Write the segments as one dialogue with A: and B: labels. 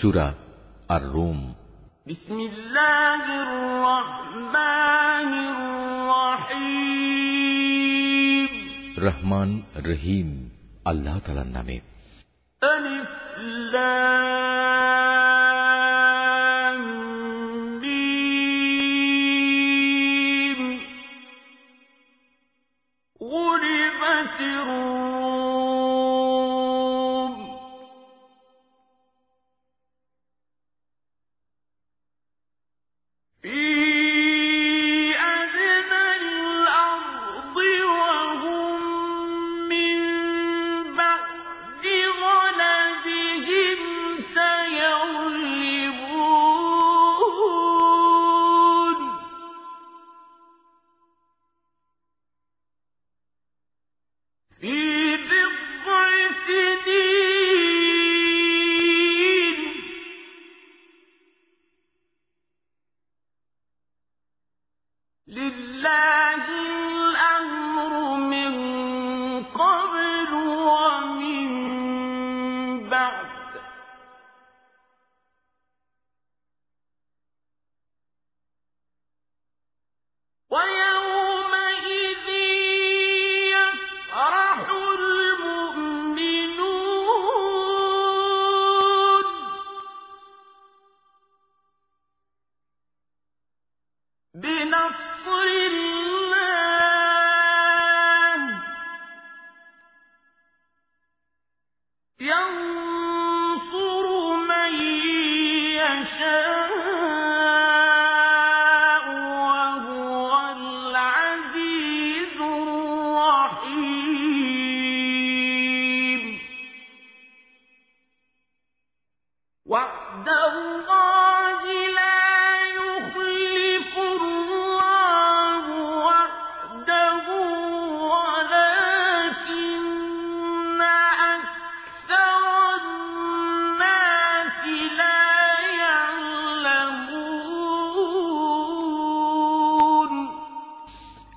A: সুরা আর রোম রহমান রহিম আল্লাহ তালার নামে।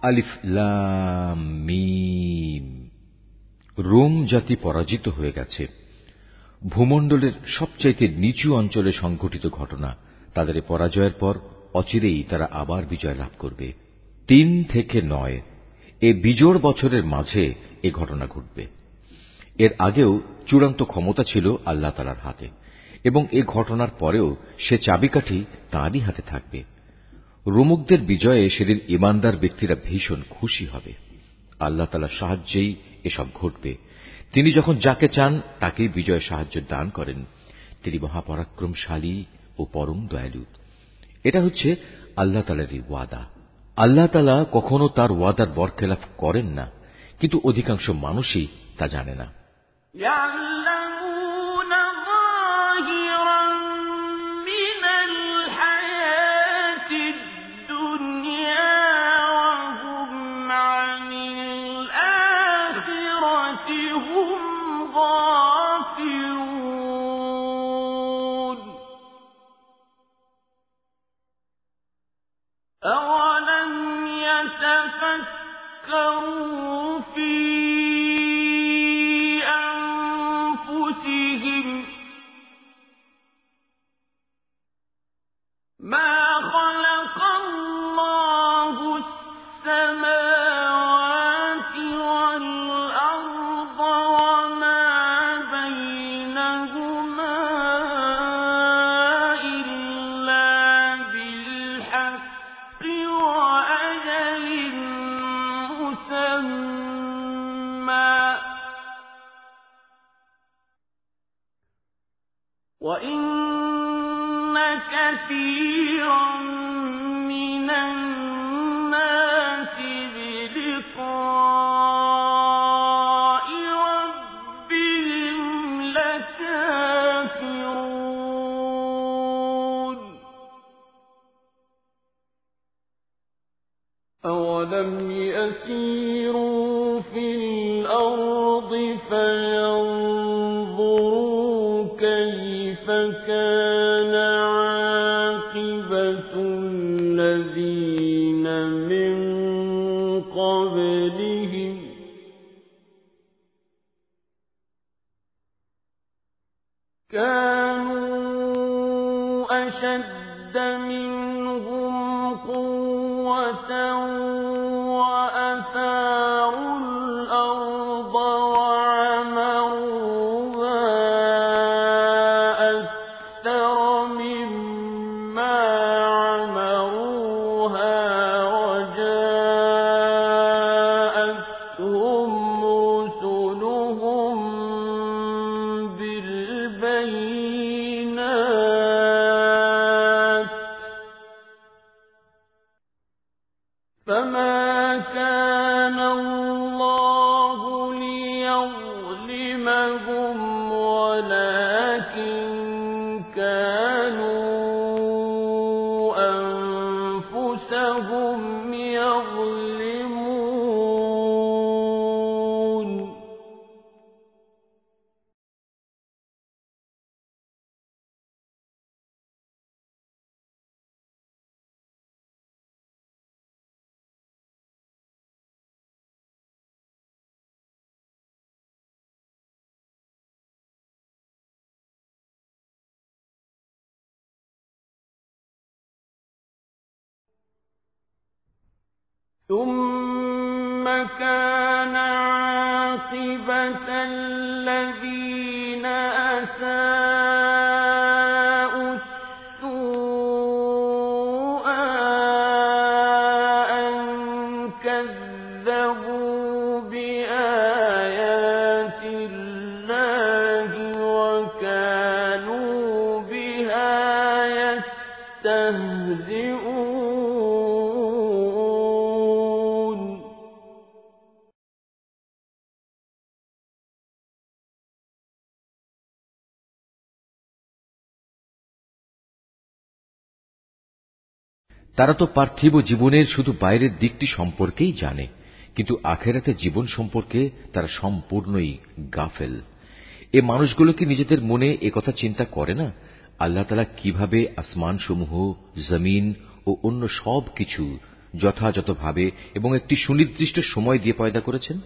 A: আলিফ রোম জাতি পরাজিত হয়ে গেছে। ভূমণ্ডলের সবচাইতে নিচু অঞ্চলে সংঘটিত ঘটনা, তাদের পরাজয়ের পর অচিরেই তারা আবার বিজয় লাভ করবে। তিন থেকে নয়, এ বিজোড় বছরের মাঝে এ ঘটনা ঘটবে। এর আগেও চূড়ান্ত ক্ষমতা ছিল আল্লাহ তালার হাতে, এবং এ ঘটনার পরেও সে চাবিকাঠি তাঁরই হাতে থাকবে। রোমকদের বিজয়ে সেদিন ইমানদার ব্যক্তিরা ভীষণ খুশি হবে। আল্লাহ তালা সাহায্যেই এসব ঘটবে। তিনি যখন যাকে চান, তাকেই বিজয় সাহায্য দান করেন। তিনি মহাপরাক্রমশালী ও পরম দয়ালু। এটা হচ্ছে আল্লাহ তালারই ওয়াদা। আল্লাহ তালা কখনো তার ওয়াদার বরখেলাফ করেন না, কিন্তু অধিকাংশ মানুষই তা জানে না। قبلهم. كانوا أشد من
B: তারা তো পার্থিব জীবনের শুধু বাইরের দিকটি সম্পর্কেই জানে, কিন্তু আখেরাতে জীবন সম্পর্কে তারা সম্পূর্ণই গাফেল। এ মানুষগুলো কি নিজেদের মনে একথা চিন্তা করে না? আল্লাহ তালা কীভাবে আসমানসমূহ, জমিন ও অন্য সব কিছু যথাযথভাবে এবং একটি সুনির্দিষ্ট সময় দিয়ে পয়দা করেছেন?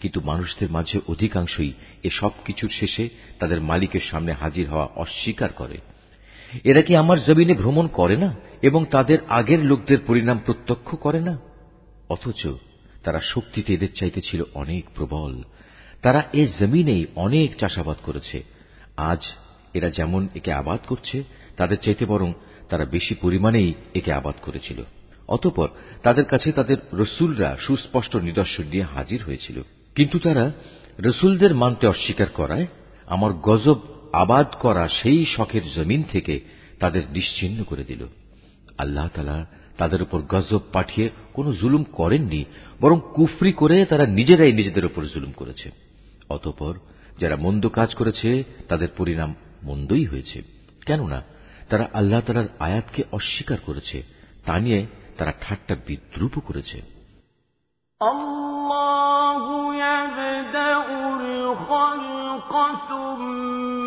B: কিন্তু মানুষদের মাঝে অধিকাংশই এ কিছুর শেষে তাদের মালিকের সামনে হাজির হওয়া অস্বীকার করে। এরা কি আমার জমিনে ভ্রমণ করে না এবং তাদের আগের লোকদের পরিণাম প্রত্যক্ষ করে না? অথচ তারা শক্তিতে এদের চাইতে ছিল অনেক প্রবল। তারা এ জমিনেই অনেক চাষাবাদ করেছে। আজ এরা যেমন একে আবাদ করছে, তাদের চাইতে বরং তারা বেশি পরিমাণেই একে আবাদ করেছিল। অতপর তাদের কাছে তাদের রসুলরা সুস্পষ্ট নিদর্শন নিয়ে হাজির হয়েছিল। কিন্তু তারা রসুলদের মানতে অস্বীকার করায় আমার গজব আবাদ করা সেই শখের জমিন থেকে তাদের নিশ্চিহ্ন করে দিল আল্লাহ তালা তাদের উপর গজব পাঠিয়ে কোনো জুলুম করেননি বরং কুফরি করে তারা নিজেরাই নিজেদের উপর জুলুম করেছে অতপর যারা মন্দ কাজ করেছে তাদের পরিণাম মন্দই হয়েছে কেননা তারা আল্লাহ তালার আয়াতকে অস্বীকার করেছে তা নিয়ে তারা ঠাট্টা বিদ্রুপ করেছে
A: الله يبدأ الخلق ثم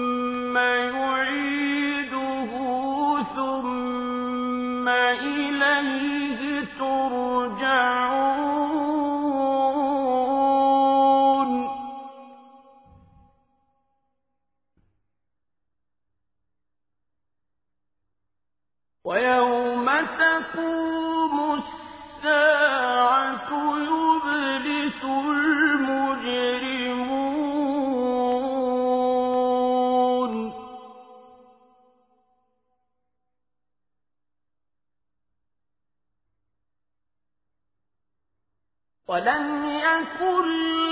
A: ويوم ولم يكن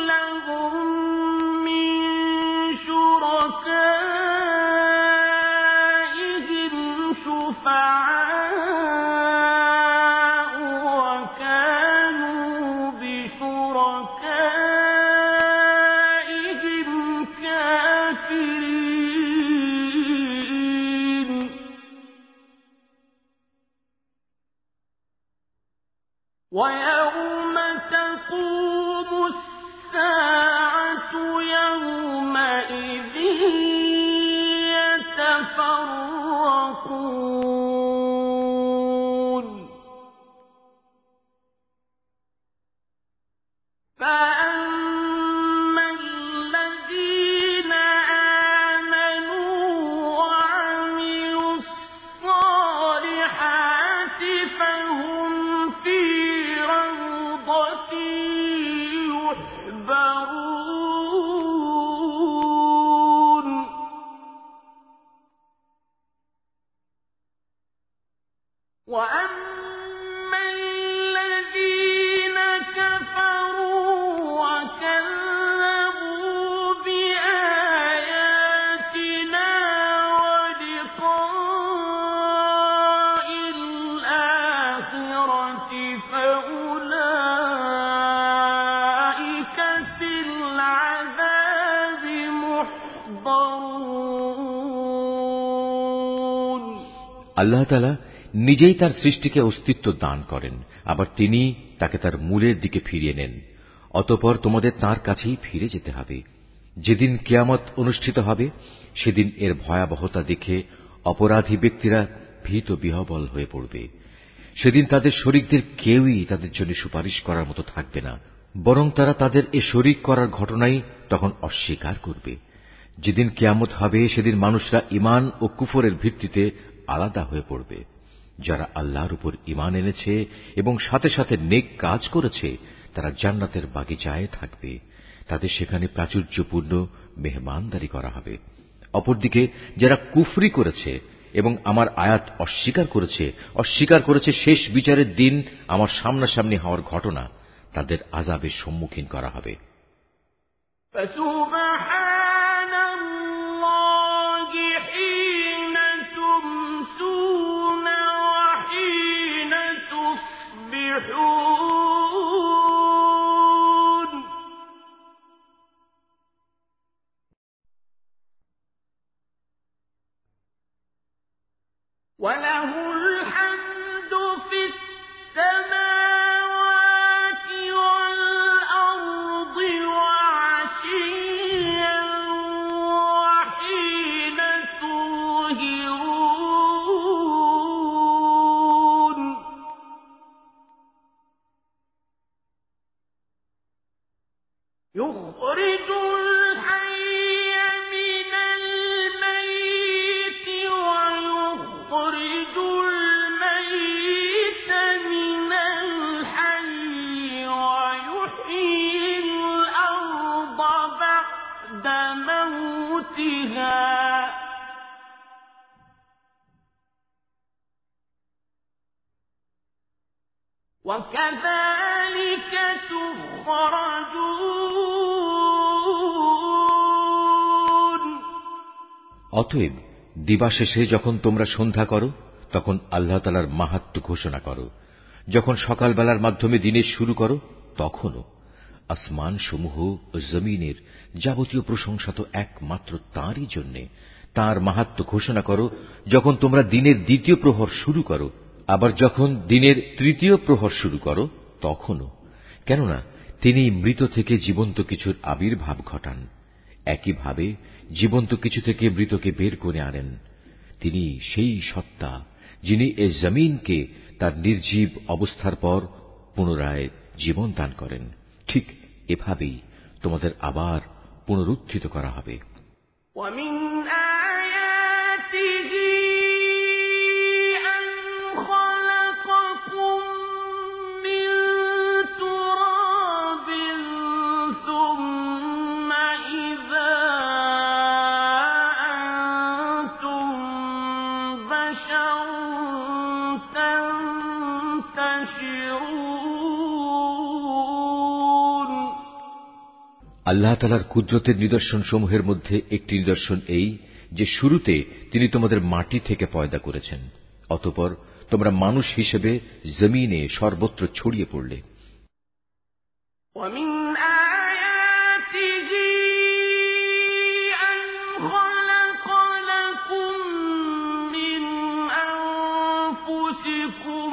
B: আল্লাহ তালা নিজেই তার সৃষ্টিকে অস্তিত্ব দান করেন, আবার তিনি তাকে তার মূলের দিকে ফিরিয়ে নেন। অতপর তোমাদের তার কাছেই ফিরে যেতে হবে। যেদিন কেয়ামত অনুষ্ঠিত হবে, সেদিন এর ভয়াবহতা দেখে অপরাধী ব্যক্তিরা ভীত বিহবল হয়ে পড়বে। সেদিন তাদের শরিকদের কেউই তাদের জন্য সুপারিশ করার মতো থাকবে না, বরং তারা তাদের এ শরিক করার ঘটনাই তখন অস্বীকার করবে। যেদিন কেয়ামত হবে, সেদিন মানুষরা ইমান ও কুফরের ভিত্তিতে আলাদা হয়ে পড়বে। যারা আল্লাহর উপর ইমান এনেছে এবং সাথে সাথে নেক কাজ করেছে, তারা জান্নাতের বাগিচায় থাকবে। তাদের সেখানে প্রাচুর্যপূর্ণ মেহমানদারি করা হবে। অপরদিকে, যারা কুফরি করেছে এবং আমার আয়াত অস্বীকার করেছে অস্বীকার করেছে শেষ বিচারের দিন আমার সামনাসামনি হওয়ার ঘটনা, তাদের আজাবের সম্মুখীন করা হবে।
A: وله الحمد في السماوات وكذلك تخرجون
B: অতএব দিবাশেষে যখন তোমরা সন্ধ্যা করো তখন আল্লাহ তালার মাহাত্ম ঘোষণা করো যখন সকালবেলার মাধ্যমে দিনের শুরু করো তখনও আসমান সমূহ ও জমিনের যাবতীয় প্রশংসা তো একমাত্র তাঁরই জন্যে তার মাহাত্ম ঘোষণা করো যখন তোমরা দিনের দ্বিতীয় প্রহর শুরু করো আবার যখন দিনের তৃতীয় প্রহর শুরু করো তখনও কেননা তিনি মৃত থেকে জীবন্ত কিছুর আবির্ভাব ঘটান একইভাবে জীবন্ত কিছু থেকে মৃতকে বের করে আনেন তিনি সেই সত্তা যিনি এ জমিনকে তার নির্জীব অবস্থার পর পুনরায় জীবন দান করেন ঠিক এভাবেই তোমাদের আবার পুনরুত্থিত করা হবে
A: ومن آياته
B: আল্লাহ তালার কুদরতের নিদর্শন সমূহের মধ্যে একটি নিদর্শন এই যে শুরুতে তিনি তোমাদের মাটি থেকে পয়দা করেছেন অতপর তোমরা মানুষ হিসেবে জমিনে সর্বত্র ছড়িয়ে পড়লে
A: ومن آياته أن خلق لكم من أنفسكم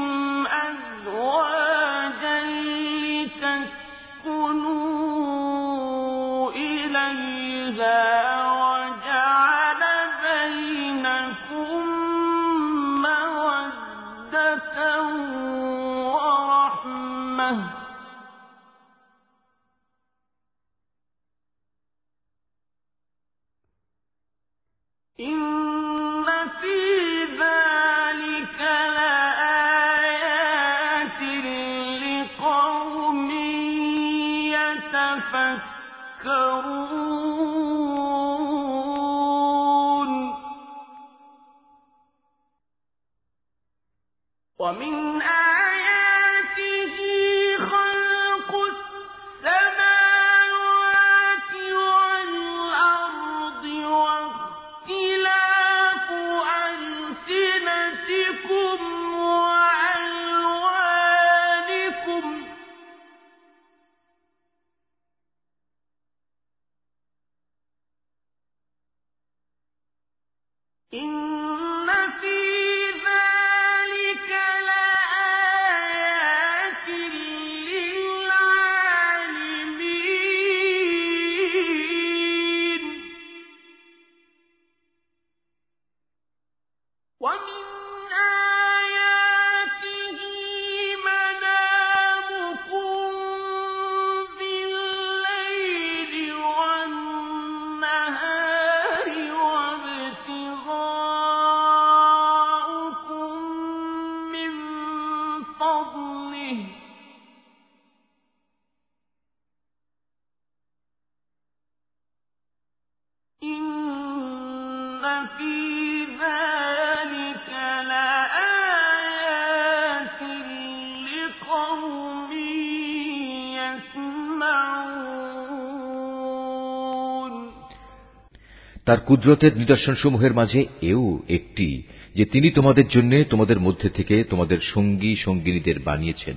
B: কুদরতের নিদর্শনসমূহের মাঝে এও একটি, যে তিনি তোমাদের জন্য তোমাদের মধ্যে থেকে তোমাদের সঙ্গী সঙ্গিনীদের বানিয়েছেন,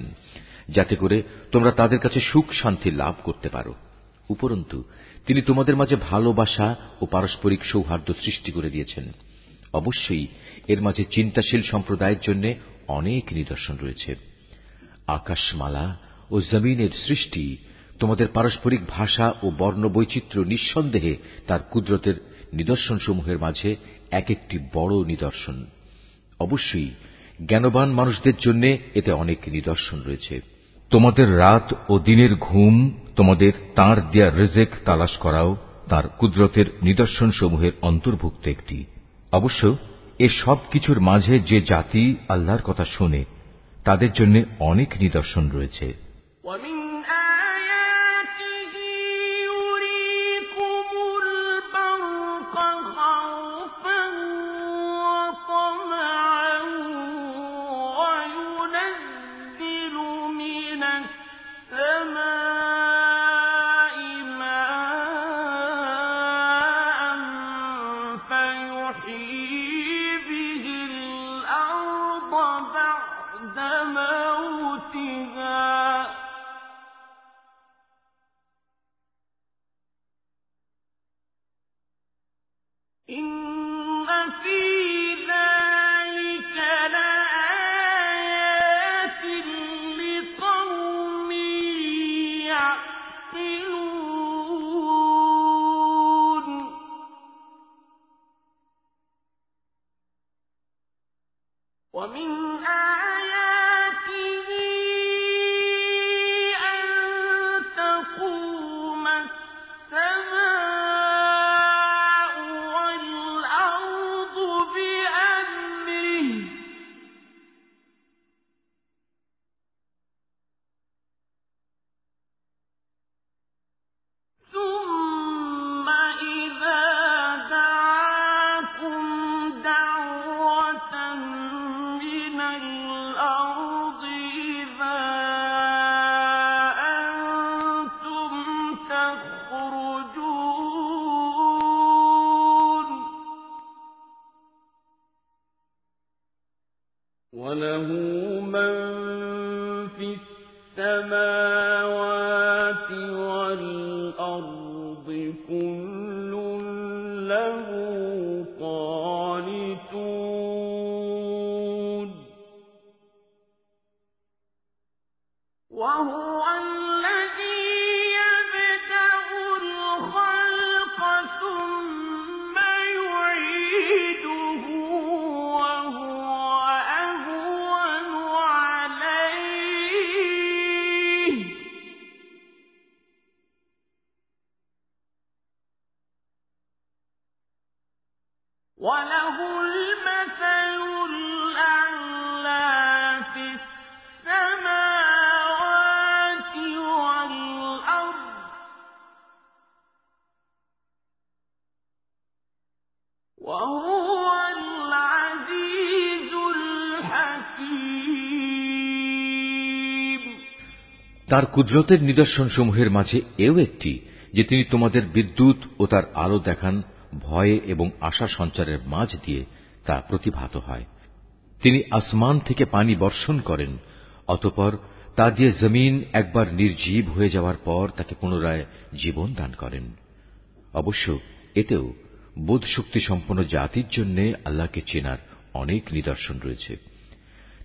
B: যাতে করে তোমরা তাদের কাছে সুখ শান্তি লাভ করতে পারো। উপরন্তু, তিনি তোমাদের মাঝে ভালোবাসা ও পারস্পরিক সৌহার্দ্য সৃষ্টি করে দিয়েছেন। অবশ্যই এর মাঝে চিন্তাশীল সম্প্রদায়ের জন্য অনেক নিদর্শন রয়েছে। আকাশমালা ও জমিনের সৃষ্টি তোমাদের পারস্পরিক ভাষা ও বর্ণ বৈচিত্র্য নিঃসন্দেহে তার কুদরতের নিদর্শনসমূহের মাঝে এক একটি বড় নিদর্শন। অবশ্যই জ্ঞানবান মানুষদের জন্য এতে অনেক নিদর্শন রয়েছে। তোমাদের রাত ও দিনের ঘুম, তোমাদের তাঁর দেয়া রেজেক তালাশ করাও তার কুদরতের নিদর্শনসমূহের অন্তর্ভুক্ত একটি। অবশ্য এ সব কিছুর মাঝে যে জাতি আল্লাহর কথা শোনে, তাদের জন্য অনেক নিদর্শন রয়েছে।
A: السماء
B: তার কুদরতের নিদর্শনসমূহের মাঝে এও একটি, যে তিনি তোমাদের বিদ্যুৎ ও তার আলো দেখান, ভয়ে এবং আশা সঞ্চারের মাঝ দিয়ে তা প্রতিভাত হয়। তিনি আসমান থেকে পানি বর্ষণ করেন, অতপর তা দিয়ে জমিন একবার নির্জীব হয়ে যাওয়ার পর তাকে পুনরায় জীবন দান করেন। অবশ্য এতেও বোধশক্তি সম্পন্ন জাতির জন্য আল্লাহকে চেনার অনেক নিদর্শন রয়েছে।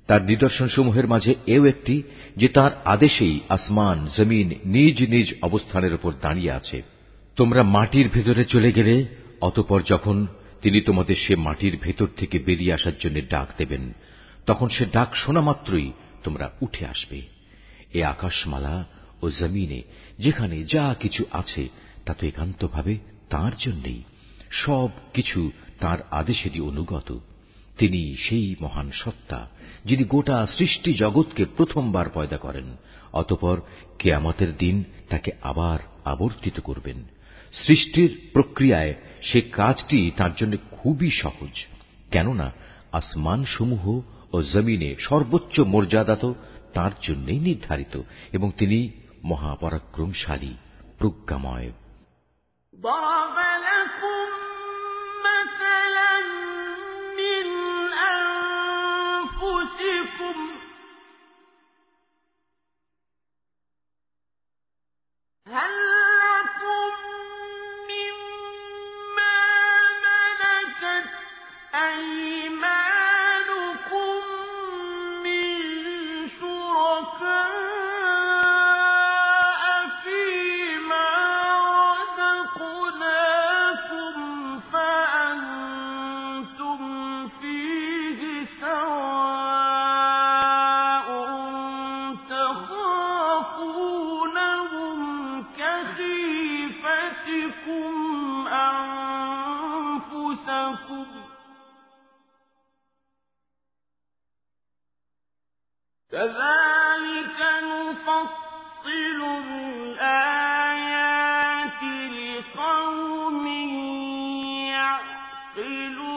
B: তার নিদর্শনসমূহের মাঝে এও একটি, যে তার আদেশেই আসমান, জমিন নিজ নিজ অবস্থানের উপর দাঁড়িয়ে আছে। তোমরা মাটির ভেতরে চলে গেলে, অতপর যখন তিনি তোমাদের সে মাটির ভেতর থেকে বেরিয়ে আসার জন্য ডাক দেবেন, তখন সে ডাক শোনা মাত্রই তোমরা উঠে আসবে। এ আকাশমালা ও জমিনে যেখানে যা কিছু আছে, তা তো একান্তভাবে তাঁর জন্যেই। সব কিছু তাঁর আদেশেরই অনুগত। তিনি সেই মহান সত্তা যিনি গোটা সৃষ্টি জগৎকে প্রথমবার পয়দা করেন অতপর কেয়ামতের দিন তাকে আবার আবর্তিত করবেন সৃষ্টির প্রক্রিয়ায় সে কাজটি তার জন্য খুবই সহজ কেননা আসমানসমূহ ও জমিনে সর্বোচ্চ মর্যাদা তো তাঁর জন্যই নির্ধারিত এবং তিনি মহাপরাক্রমশালী প্রজ্ঞাময়
A: ضرب لكم أنفسكم. هل لكم مما ملكت أيمانكم؟ يعقلون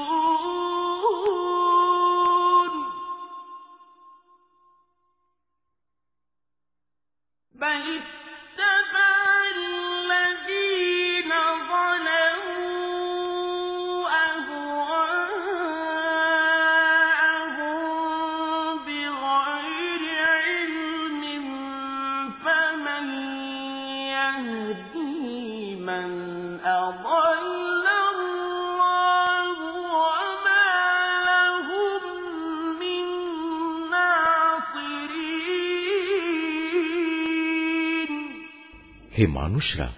B: মানুষরা,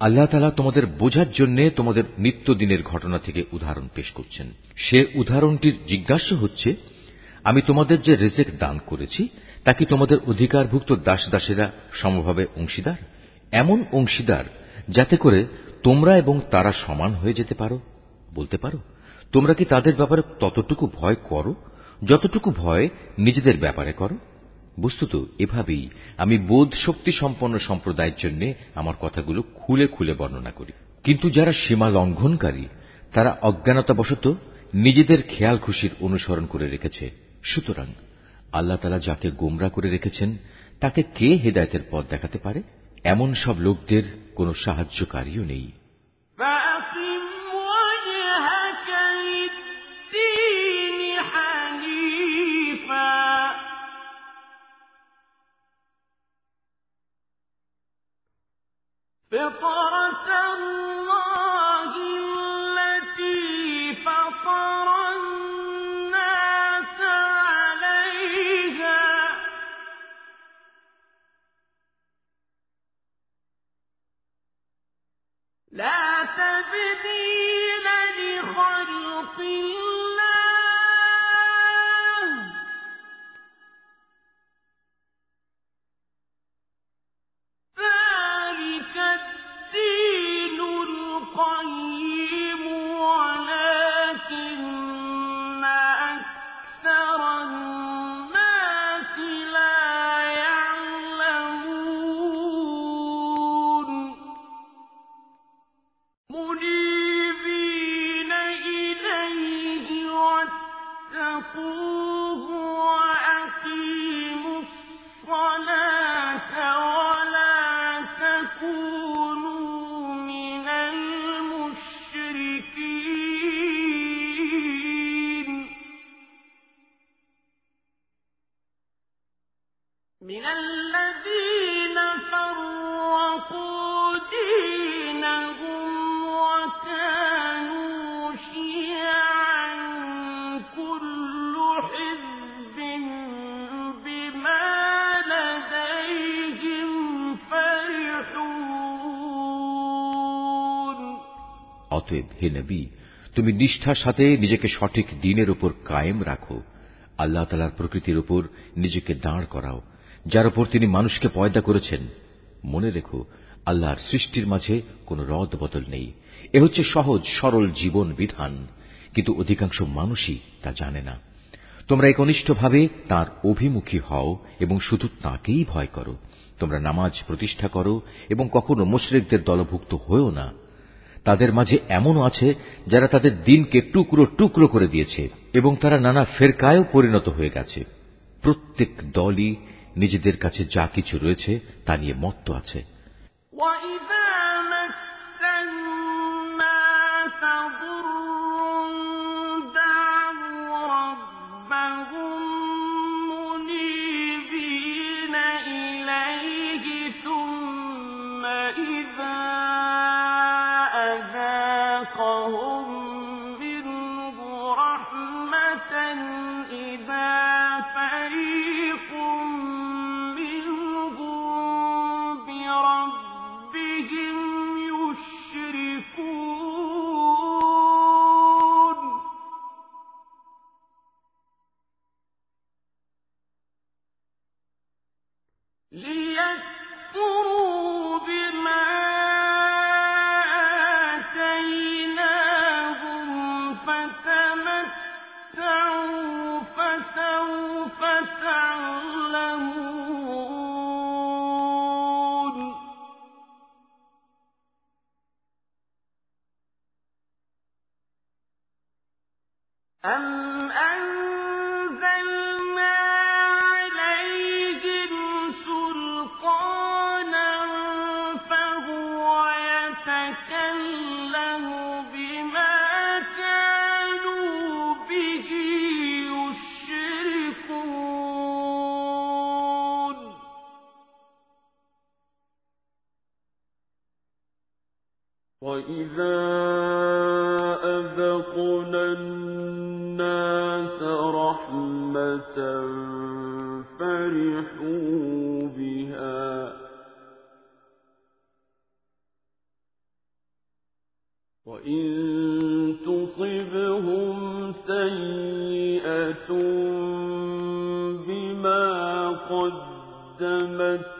B: আল্লাহ তালা তোমাদের বোঝার জন্য তোমাদের নিত্যদিনের ঘটনা থেকে উদাহরণ পেশ করছেন। সে উদাহরণটির জিজ্ঞাসা হচ্ছে, আমি তোমাদের যে রেজেক দান করেছি, তা কি তোমাদের অধিকারভুক্ত দাস দাসেরা সমভাবে অংশীদার? এমন অংশীদার যাতে করে তোমরা এবং তারা সমান হয়ে যেতে পারো? বলতে পারো, তোমরা কি তাদের ব্যাপারে ততটুকু ভয় করো, যতটুকু ভয় নিজেদের ব্যাপারে করো? বস্তুত, এভাবেই আমি বোধ শক্তি সম্পন্ন সম্প্রদায়ের জন্য আমার কথাগুলো খুলে খুলে বর্ণনা করি। কিন্তু যারা সীমা লঙ্ঘনকারী, তারা অজ্ঞানতাবশত নিজেদের খেয়াল খুশির অনুসরণ করে রেখেছে। সুতরাং আল্লাহ তালা যাকে গোমরা করে রেখেছেন, তাকে কে হেদায়তের পথ দেখাতে পারে? এমন সব লোকদের কোনো সাহায্যকারীও নেই।
A: فطرة الله
B: অতএব হে নবী, তুমি নিষ্ঠার সাথে নিজেকে সঠিক দিনের উপর কায়েম রাখো। আল্লাহ তালার প্রকৃতির উপর নিজেকে দাঁড় করাও, যার উপর তিনি মানুষকে পয়দা করেছেন। মনে রেখো, আল্লাহর সৃষ্টির মাঝে কোনো রদ বদল নেই। এ হচ্ছে সহজ, সরল জীবন বিধান, কিন্তু অধিকাংশ মানুষই তা জানে না। তোমরা একনিষ্ঠভাবে তার অভিমুখী হও এবং শুধু তাকেই ভয় করো। তোমরা নামাজ প্রতিষ্ঠা করো এবং কখনো মুশরিকদের দলভুক্ত হয়েও না। তাদের মাঝে এমনও আছে যারা তাদের দিনকে টুকরো টুকরো করে দিয়েছে এবং তারা নানা ফেরকায়ও পরিণত হয়ে গেছে প্রত্যেক দলই নিজেদের কাছে যা কিছু রয়েছে তা নিয়ে মত্ত আছে
A: وإذا مس الناس أم
C: فرحوا بها. وإن تصبهم سيئة بما قدمت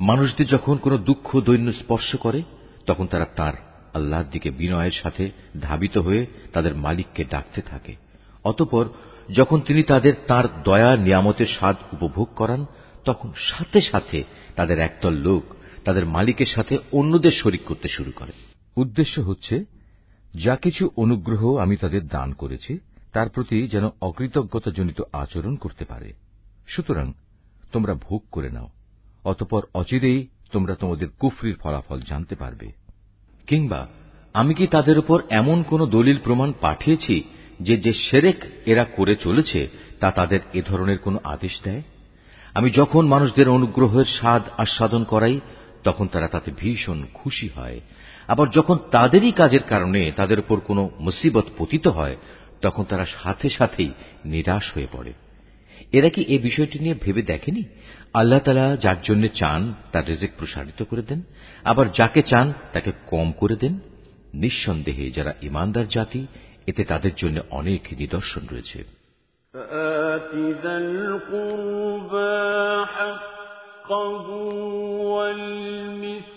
B: মানুষদের যখন কোনো দুঃখ দৈন্য স্পর্শ করে, তখন তারা তার আল্লাহর দিকে বিনয়ের সাথে ধাবিত হয়ে তাদের মালিককে ডাকতে থাকে। অতপর যখন তিনি তাদের তার দয়া নিয়ামতের স্বাদ উপভোগ করান, তখন সাথে সাথে তাদের একদল লোক তাদের মালিকের সাথে অন্যদের শরিক করতে শুরু করে। উদ্দেশ্য হচ্ছে, যা কিছু অনুগ্রহ আমি তাদের দান করেছি, তার প্রতি যেন অকৃতজ্ঞতাজনিত আচরণ করতে পারে। সুতরাং, তোমরা ভোগ করে নাও, অতপর অচিরেই তোমরা তোমাদের কুফরির ফলাফল জানতে পারবে। কিংবা, আমি কি তাদের উপর এমন কোন দলিল প্রমাণ পাঠিয়েছি যে যে সেরেক এরা করে চলেছে, তা তাদের এ ধরনের কোন আদেশ দেয়? আমি যখন মানুষদের অনুগ্রহের স্বাদ আস্বাদন করাই, তখন তারা তাতে ভীষণ খুশি হয়। আবার যখন তাদেরই কাজের কারণে তাদের উপর কোনো মুসিবত পতিত হয় তখন তারা সাথে সাথেই নিরাশ হয়ে পড়ে এরা কি এ বিষয়টি নিয়ে ভেবে দেখেনি আল্লাহ তালা যার জন্য চান তার রেজেক প্রসারিত করে দেন আবার যাকে চান তাকে কম করে দেন নিঃসন্দেহে যারা ইমানদার জাতি এতে তাদের জন্য অনেক নিদর্শন রয়েছে
C: فآت
A: آتِ ذَا الْقُرْبَىٰ حَقَّهُ وَالْمِسْكِينَ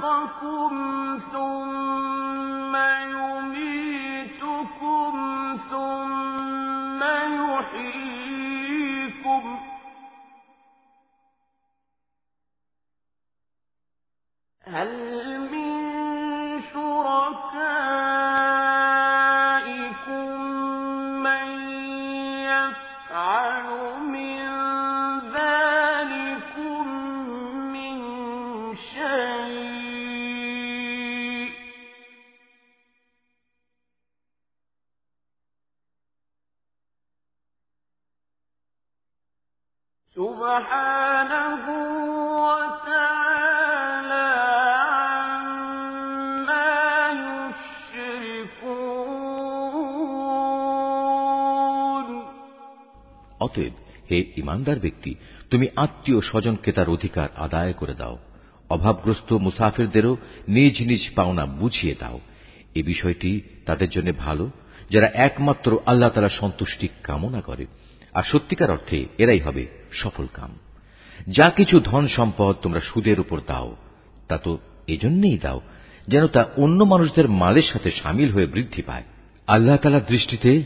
A: رَزَقَكُمْ ثُمَّ يُمِيتُكُمْ ثُمَّ يُحْيِيكُمْ ۖ هَلْ
B: অতএব, হে ইমানদার ব্যক্তি, তুমি আত্মীয় স্বজনকে তার অধিকার আদায় করে দাও। অভাবগ্রস্ত মুসাফিরদেরও নিজ নিজ পাওনা বুঝিয়ে দাও। এ বিষয়টি তাদের জন্য ভালো, যারা একমাত্র আল্লাহ তালা সন্তুষ্টি কামনা করে। আর সত্যিকার অর্থে এরাই হবে সফল কাম। যা কিছু ধন সম্পদ তোমরা সুদের উপর দাও, তা তো এজন্যই দাও, যেন তা অন্য মানুষদের মালের সাথে সামিল হয়ে বৃদ্ধি পায়। আল্লাহ তালার দৃষ্টিতে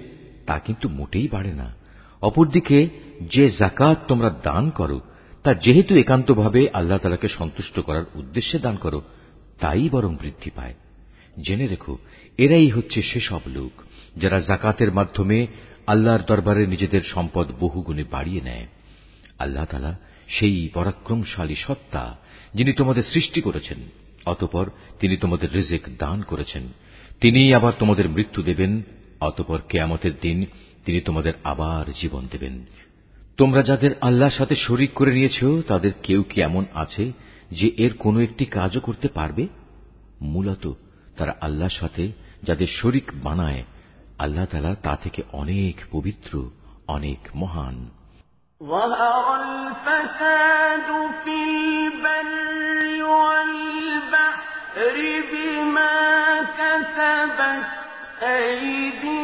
B: তা কিন্তু মোটেই বাড়ে না। অপরদিকে, যে জাকাত তোমরা দান করো, তা যেহেতু একান্তভাবে আল্লাহ তালাকে সন্তুষ্ট করার উদ্দেশ্যে দান করো, তাই বরং বৃদ্ধি পায়। জেনে রেখো, এরাই হচ্ছে সেসব লোক, যারা জাকাতের মাধ্যমে আল্লাহর দরবারে নিজেদের সম্পদ বহুগুণে বাড়িয়ে নেয়। আল্লাহ তালা সেই পরাক্রমশালী সত্তা, যিনি তোমাদের সৃষ্টি করেছেন, অতপর তিনি তোমাদের রিজেক দান করেছেন। তিনিই আবার তোমাদের মৃত্যু দেবেন, অতপর কেয়ামতের দিন তিনি তোমাদের আবার জীবন দেবেন তোমরা যাদের আল্লাহর সাথে শরিক করে নিয়েছ তাদের কেউ কি এমন আছে যে এর কোনো একটি কাজও করতে পারবে মূলত তারা আল্লাহর সাথে যাদের শরিক বানায় আল্লাহ তালা তা থেকে অনেক পবিত্র অনেক মহান
D: ظهر الفساد في البر والبحر بما كسبت أيدي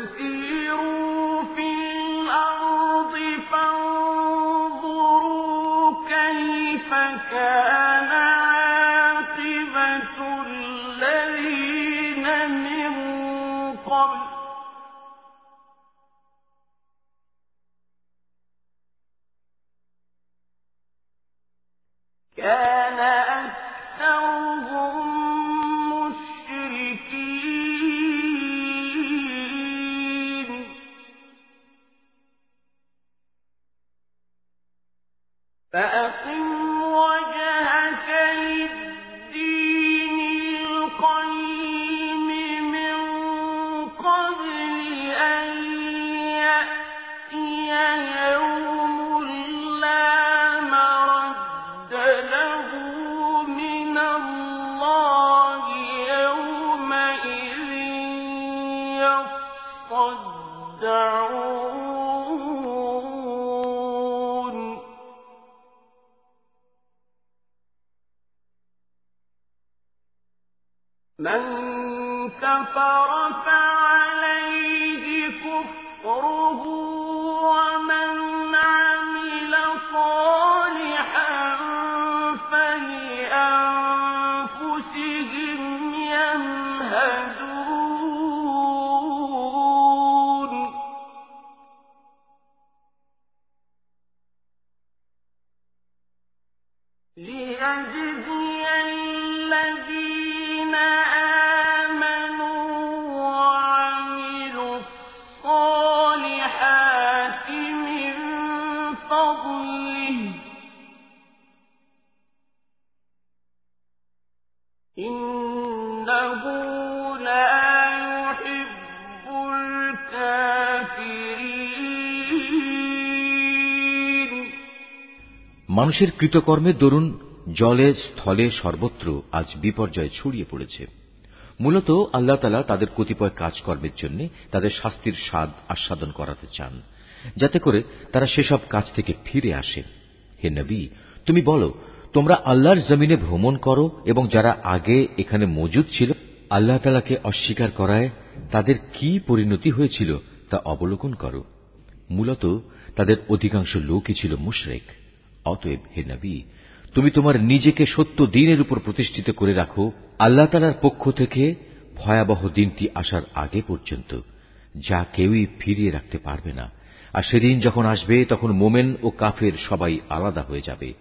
A: فأقم
B: মানুষের কৃতকর্মের দরুন জলে, স্থলে সর্বত্র আজ বিপর্যয় ছড়িয়ে পড়েছে। মূলত আল্লাহ তালা তাদের কতিপয় কাজকর্মের জন্য তাদের শাস্তির স্বাদ আস্বাদন করাতে চান, যাতে করে তারা সেসব কাজ থেকে ফিরে আসে। হে নবী, তুমি বলো, তোমরা আল্লাহর জমিনে ভ্রমণ করো এবং যারা আগে এখানে মজুদ ছিল, আল্লাহ তালাকে অস্বীকার করায় তাদের কি পরিণতি হয়েছিল তা অবলোকন করো। মূলত তাদের অধিকাংশ লোকই ছিল মুশরেক। অতএব হে নবী, তুমি তোমার নিজেকে সত্য দিনের উপর প্রতিষ্ঠিত করে রাখো। আল্লাহ তালার পক্ষ থেকে ভয়াবহ দিনটি আসার আগে পর্যন্ত যা কেউই ফিরিয়ে রাখতে পারবে না। আর সেদিন যখন আসবে, তখন মোমেন ও কাফের সবাই আলাদা হয়ে যাবে।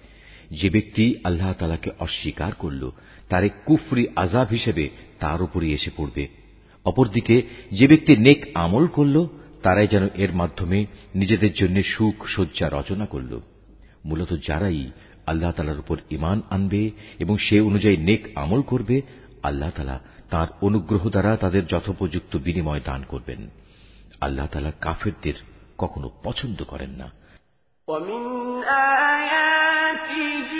B: যে ব্যক্তি আল্লাহ তালাকে অস্বীকার করল, তার এক কুফরি আজাব হিসেবে তার উপরই এসে পড়বে। অপরদিকে, যে ব্যক্তি নেক আমল করল, তারাই যেন এর মাধ্যমে নিজেদের জন্য সুখ, শয্যা রচনা করল। মূলত যারাই আল্লাহ তালার উপর ইমান আনবে এবং সে অনুযায়ী নেক আমল করবে আল্লাহ তালা তাঁর অনুগ্রহ দ্বারা তাদের যথোপযুক্ত বিনিময় দান করবেন আল্লাহ তালা কাফেরদের কখনো পছন্দ করেন না
A: ومن آياته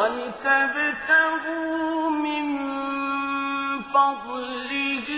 A: ولتبتغوا من فضله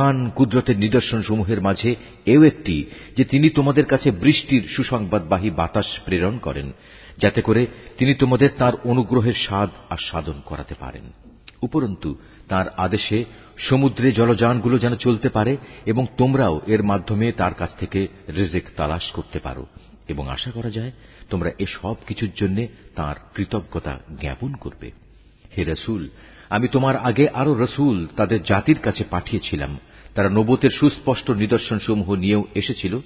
B: মহান কুদরতের নিদর্শন সমূহের মাঝে এও একটি, যে তিনি তোমাদের কাছে বৃষ্টির সুসংবাদবাহী বাতাস প্রেরণ করেন, যাতে করে তিনি তোমাদের তার অনুগ্রহের স্বাদ আস্বাদন করাতে পারেন। উপরন্তু, তার আদেশে সমুদ্রে জলযানগুলো যেন চলতে পারে এবং তোমরাও এর মাধ্যমে তার কাছ থেকে রেজেক তালাশ করতে পারো। এবং আশা করা যায়, তোমরা এ সব কিছুর জন্য তার কৃতজ্ঞতা জ্ঞাপন করবে। হে রসুল আমি তোমার আগে আরও রসুল তাদের জাতির কাছে পাঠিয়েছিলাম। তারা নবতের সুস্পষ্ট নিদর্শনসমূহ নিয়েও এসেছিল,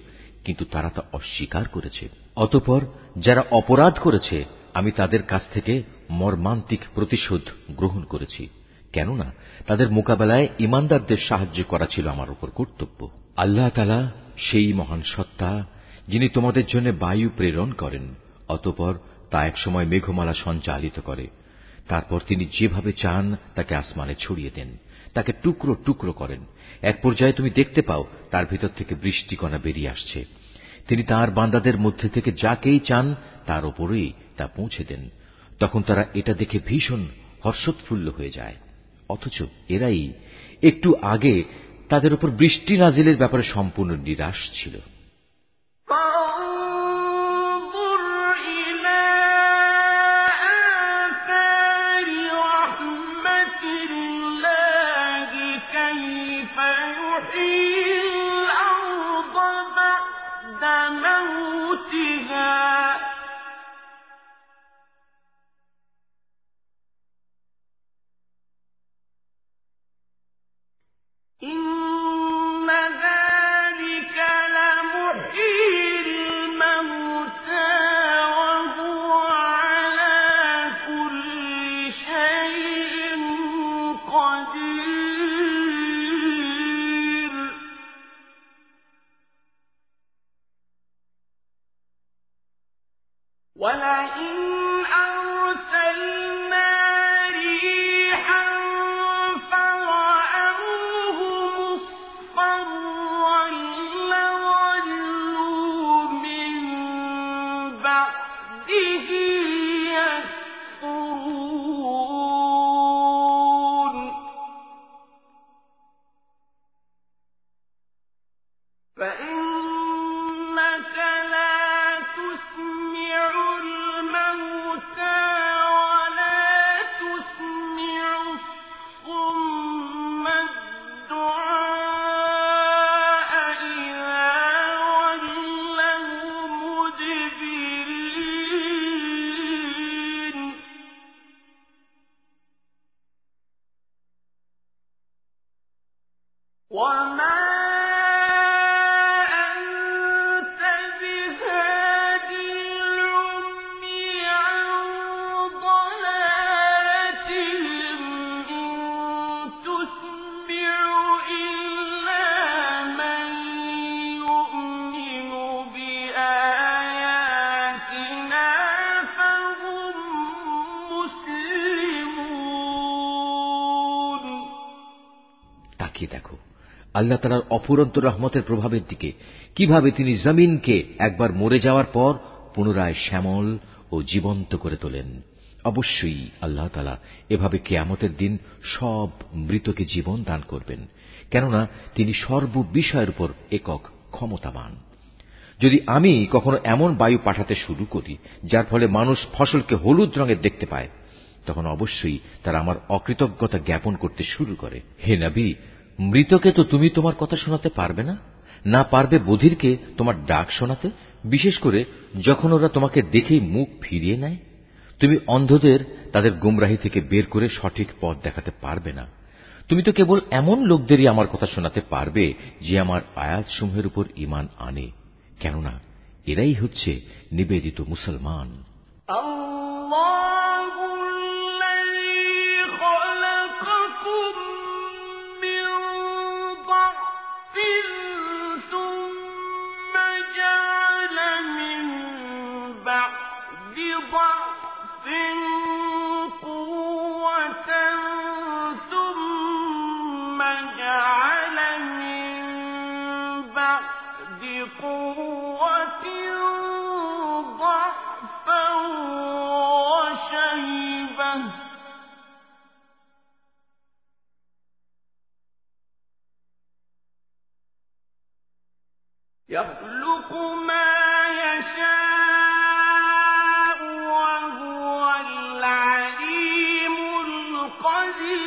B: কিন্তু তারা তা অস্বীকার করেছে। অতপর যারা অপরাধ করেছে, আমি তাদের কাছ থেকে মর্মান্তিক প্রতিশোধ গ্রহণ করেছি। কেননা তাদের মোকাবেলায় ইমানদারদের সাহায্য করা ছিল আমার উপর কর্তব্য। আল্লাহ তালা সেই মহান সত্তা, যিনি তোমাদের জন্য বায়ু প্রেরণ করেন, অতপর তা একসময় মেঘমালা সঞ্চালিত করে। তারপর তিনি যেভাবে চান, তাকে আসমানে ছড়িয়ে দেন। তাকে টুকরো টুকরো করেন। এক পর্যায়ে তুমি দেখতে পাও, তার ভিতর থেকে বৃষ্টিকণা বেরিয়ে আসছে। তিনি তার বান্দাদের মধ্যে থেকে যাকেই চান, তার ওপরেই তা পৌঁছে দেন। তখন তারা এটা দেখে ভীষণ হর্ষোৎফুল্ল হয়ে যায়। অথচ এরাই একটু আগে তাদের উপর বৃষ্টি নাজিলের ব্যাপারে সম্পূর্ণ নিরাশ ছিল। আল্লাহ তালার অফুরন্ত রহমতের প্রভাবের দিকে। কীভাবে তিনি জমিনকে একবার মরে যাওয়ার পর পুনরায় শ্যামল ও জীবন্ত করে তোলেন। অবশ্যই আল্লাহ তালা এভাবে কেয়ামতের দিন সব মৃতকে জীবন দান করবেন। কেননা তিনি সর্ব বিষয়ের উপর একক ক্ষমতাবান। যদি আমি কখনো এমন বায়ু পাঠাতে শুরু করি, যার ফলে মানুষ ফসলকে হলুদ রঙের দেখতে পায়, তখন অবশ্যই তারা আমার অকৃতজ্ঞতা জ্ঞাপন করতে শুরু করে। হে নবী মৃতকে তো তুমি তোমার কথা শোনাতে পারবে না? না পারবে বধিরকে তোমার ডাক শোনাতে? বিশেষ করে যখন ওরা তোমাকে দেখেই মুখ ফিরিয়ে নেয়? তুমি অন্ধদের তাদের গুমরাহী থেকে বের করে সঠিক পথ দেখাতে পারবে না। তুমি তো কেবল এমন লোকদেরই আমার কথা শোনাতে পারবে যে আমার আয়াতসমূহের উপর ইমান আনে। কেননা এরাই হচ্ছে নিবেদিত মুসলমান।
A: ضعف يخلق ما يشاء وهو العليم القدير.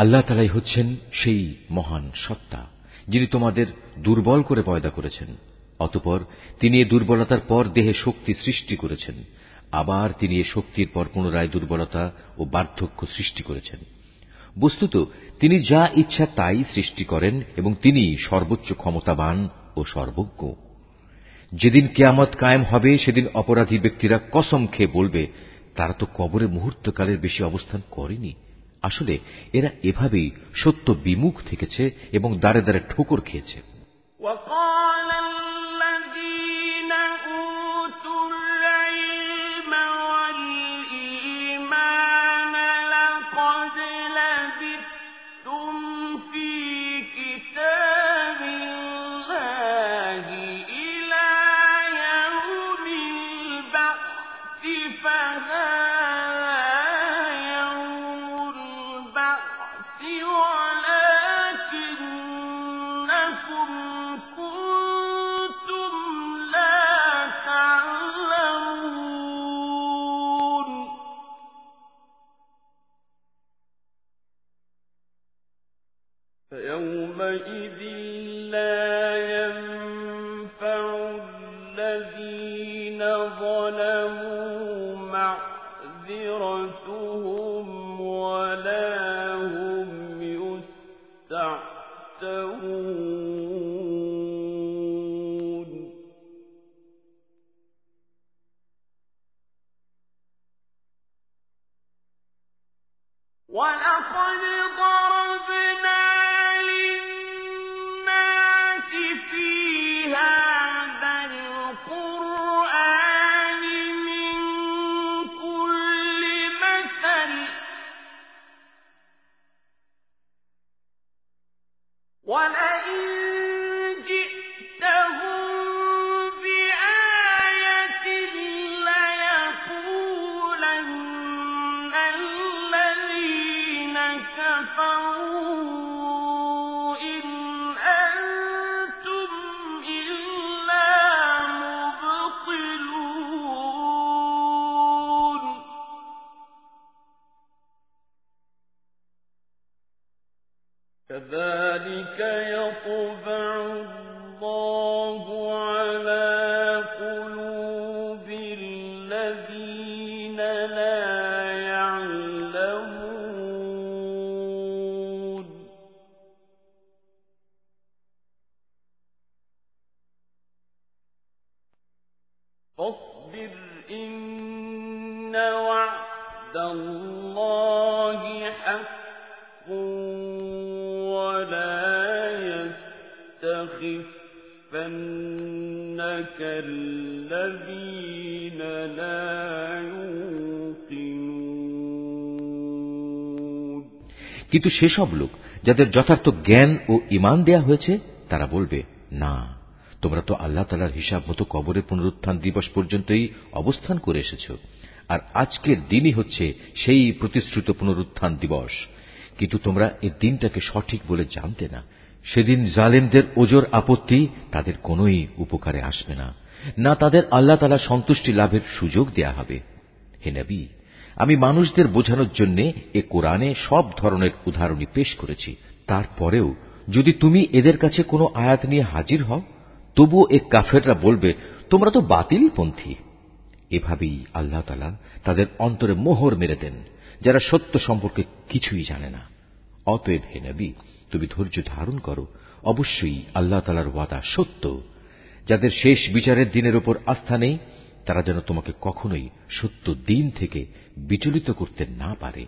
B: আল্লাহ তালাই হচ্ছেন সেই মহান সত্তা, যিনি তোমাদের দুর্বল করে পয়দা করেছেন। অতপর তিনি এ দুর্বলতার পর দেহে শক্তি সৃষ্টি করেছেন। আবার তিনি এ শক্তির পর পুনরায় দুর্বলতা ও বার্ধক্য সৃষ্টি করেছেন। বস্তুত, তিনি যা ইচ্ছা তাই সৃষ্টি করেন এবং তিনি সর্বোচ্চ ক্ষমতাবান ও সর্বজ্ঞ। যেদিন কেয়ামত কায়েম হবে, সেদিন অপরাধী ব্যক্তিরা কসম খেয়ে বলবে, তারা তো কবরে মুহূর্তকালের বেশি অবস্থান করেনি। আসলে এরা এভাবেই সত্য বিমুখ থেকেছে এবং দাঁড়ে দাঁড়ে ঠোকর খেয়েছে
A: وقال
B: কিন্তু সেসব লোক যাদের যথার্থ জ্ঞান ও ইমান দেয়া হয়েছে, তারা বলবে, না, তোমরা তো আল্লাহ তালার হিসাব মতো কবরের পুনরুত্থান দিবস পর্যন্তই অবস্থান করে এসেছ। আর আজকের দিনই হচ্ছে সেই প্রতিশ্রুত পুনরুত্থান দিবস। কিন্তু তোমরা এই দিনটাকে সঠিক বলে জানতে না। সেদিন জালেমদের ওজোর আপত্তি তাদের কোনোই উপকারে আসবে না। না তাদের আল্লাহ তালা সন্তুষ্টি লাভের সুযোগ দেয়া হবে। হে নবী আমি মানুষদের বোঝানোর জন্য এ কোরআনে সব ধরনের উদাহরণই পেশ করেছি। তারপরেও, যদি তুমি এদের কাছে কোনো আয়াত নিয়ে হাজির হও, তবুও এ কাফেররা বলবে, তোমরা তো বাতিলপন্থী এভাবেই আল্লাহ তালা তাদের অন্তরে মোহর মেরে দেন, যারা সত্য সম্পর্কে কিছুই জানে না। অতএব হে নবী, তুমি ধৈর্য ধারণ করো। অবশ্যই আল্লাহ তালার ওয়াদা সত্য। যাদের শেষ বিচারের দিনের উপর আস্থা নেই তারা যেন তোমাকে কখনোই সত্য দিন থেকে বিচলিত করতে না পারে।